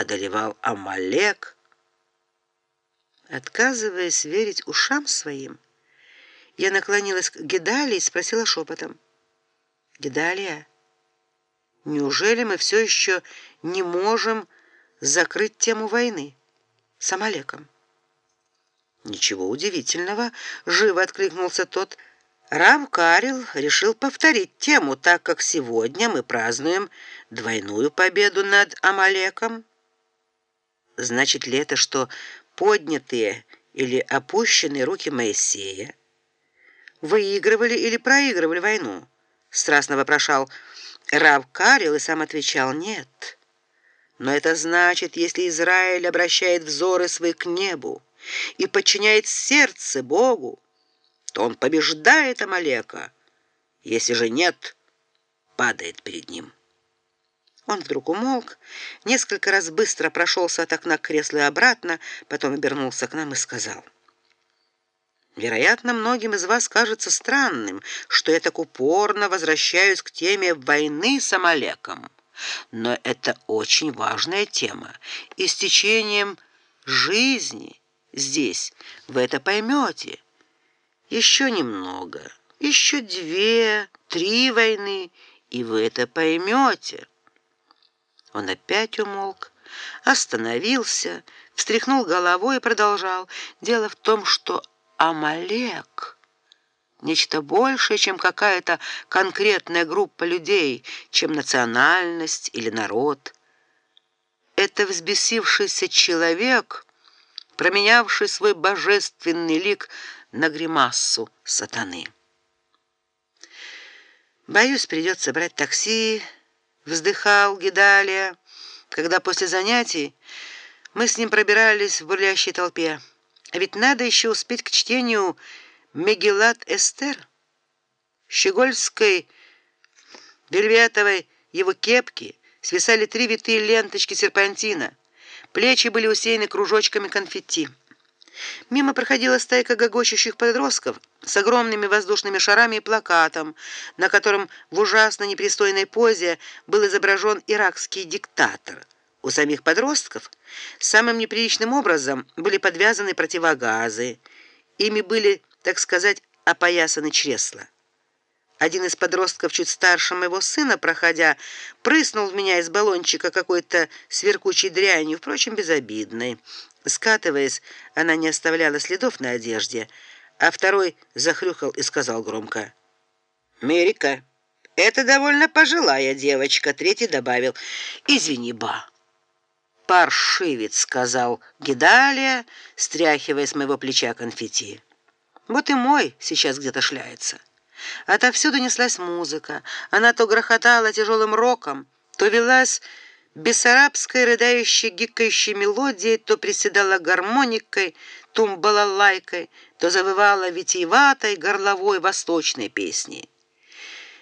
одолевал Амалек. Отказываясь верить ушам своим, я наклонилась к Гедалии и спросила шепотом: "Гедалия, неужели мы все еще не можем закрыть тему войны с Амалеком?" Ничего удивительного, живо откликнулся тот. Рав Карил решил повторить тему, так как сегодня мы празднуем двойную победу над Амалеком. Значит ли это, что поднятые или опущенные руки Моисея выигрывали или проигрывали войну? Страстно вопрошал Рав Карил и сам отвечал: "Нет". Но это значит, если Израиль обращает взоры свои к небу и подчиняет сердце Богу, то он побеждает Амалека. Если же нет, падает перед ним. Он вдруг умолк, несколько раз быстро прошелся от окна к креслу и обратно, потом обернулся к нам и сказал: Вероятно, многим из вас кажется странным, что я так упорно возвращаюсь к теме войны с Амалеком. Но это очень важная тема, и с течением жизни здесь вы это поймете. Еще немного, еще две, три войны, и вы это поймете. Он опять умолк, остановился, встряхнул головой и продолжал: "Дело в том, что Амалек нечто большее, чем какая-то конкретная группа людей, чем национальность или народ. Это взбесившийся человек, променявший свой божественный лик на гримассу сатаны. Боюсь, придется брать такси, вздыхал Гидалия, когда после занятий мы с ним пробирались в бурлящей толпе. А ведь надо еще успеть к чтению Мегилат Эстер. Щегольской вельветовой его кепки свисали три витые ленточки серпантина. Плечи были усеяны кружочками конфетти. Мимо проходила стайка гогочущих подростков с огромными воздушными шарами и плакатом, на котором в ужасно непристойной позе был изображен иракский диктатор. У самих подростков самым неприличным образом были подвязаны противогазы. Ими были, так сказать, опоясаны чресла. Один из подростков, чуть старше моего сына, проходя, прыснул в меня из баллончика какой-то сверкучей дрянью, впрочем, безобидной. Скатываясь, она не оставляла следов на одежде, а второй захрюкал и сказал громко: "Мерика, это довольно пожилая девочка", третий добавил: "Извини, ба". Паршивец, сказал Гидалия, стряхивая с моего плеча конфетти. Вот и мой сейчас где-то шляется. Отовсюду неслась музыка. Она то грохотала тяжелым роком, то велась бессарабской рыдающей гикающей мелодией, то приседала гармоникой, тумбалалайкой, то завывала витиеватой горловой восточной песней.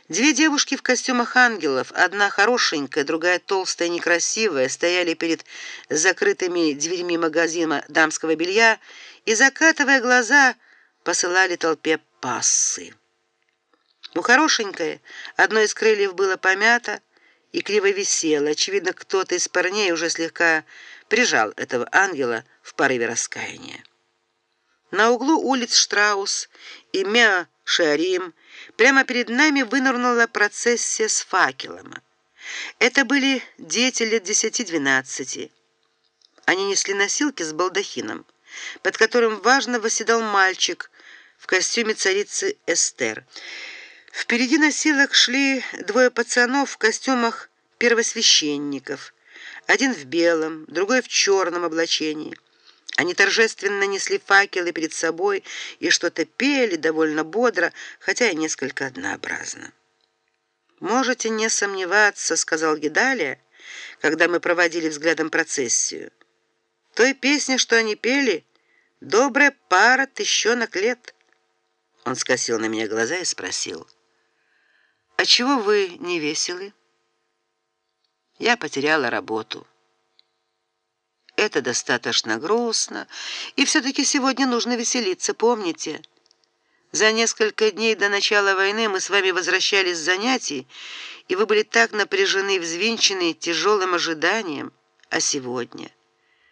Две девушки в костюмах ангелов, одна хорошенькая, другая толстая, некрасивая, стояли перед закрытыми дверьми магазина дамского белья и закатывая глаза, посылали толпе пассы. У хорошенькой одно из крыльев было помято и криво висело. Очевидно, кто-то из парней уже слегка прижал этого ангела в порыве раскаяния. На углу улиц Штраус и Меа Шарим прямо перед нами вынырнула процессия с факелами. Это были дети лет десяти-двенадцати. Они несли носилки с балдахином, под которым важно восседал мальчик в костюме царицы Эстер. Впереди носилок шли двое пацанов в костюмах первосвященников, один в белом, другой в черном облачении. Они торжественно несли факелы перед собой и что-то пели довольно бодро, хотя и несколько однообразно. Можете не сомневаться, сказал Гедалия, когда мы проводили взглядом процессию. Той песни, что они пели, добрая пара тыщенок лет. Он скосил на меня глаза и спросил: а чего вы не веселы? Я потеряла работу. Это достаточно грустно, и все таки сегодня нужно веселиться, помните? За несколько дней до начала войны мы с вами возвращались с занятий, и вы были так напряжены и взвинчены тяжелым ожиданием. А сегодня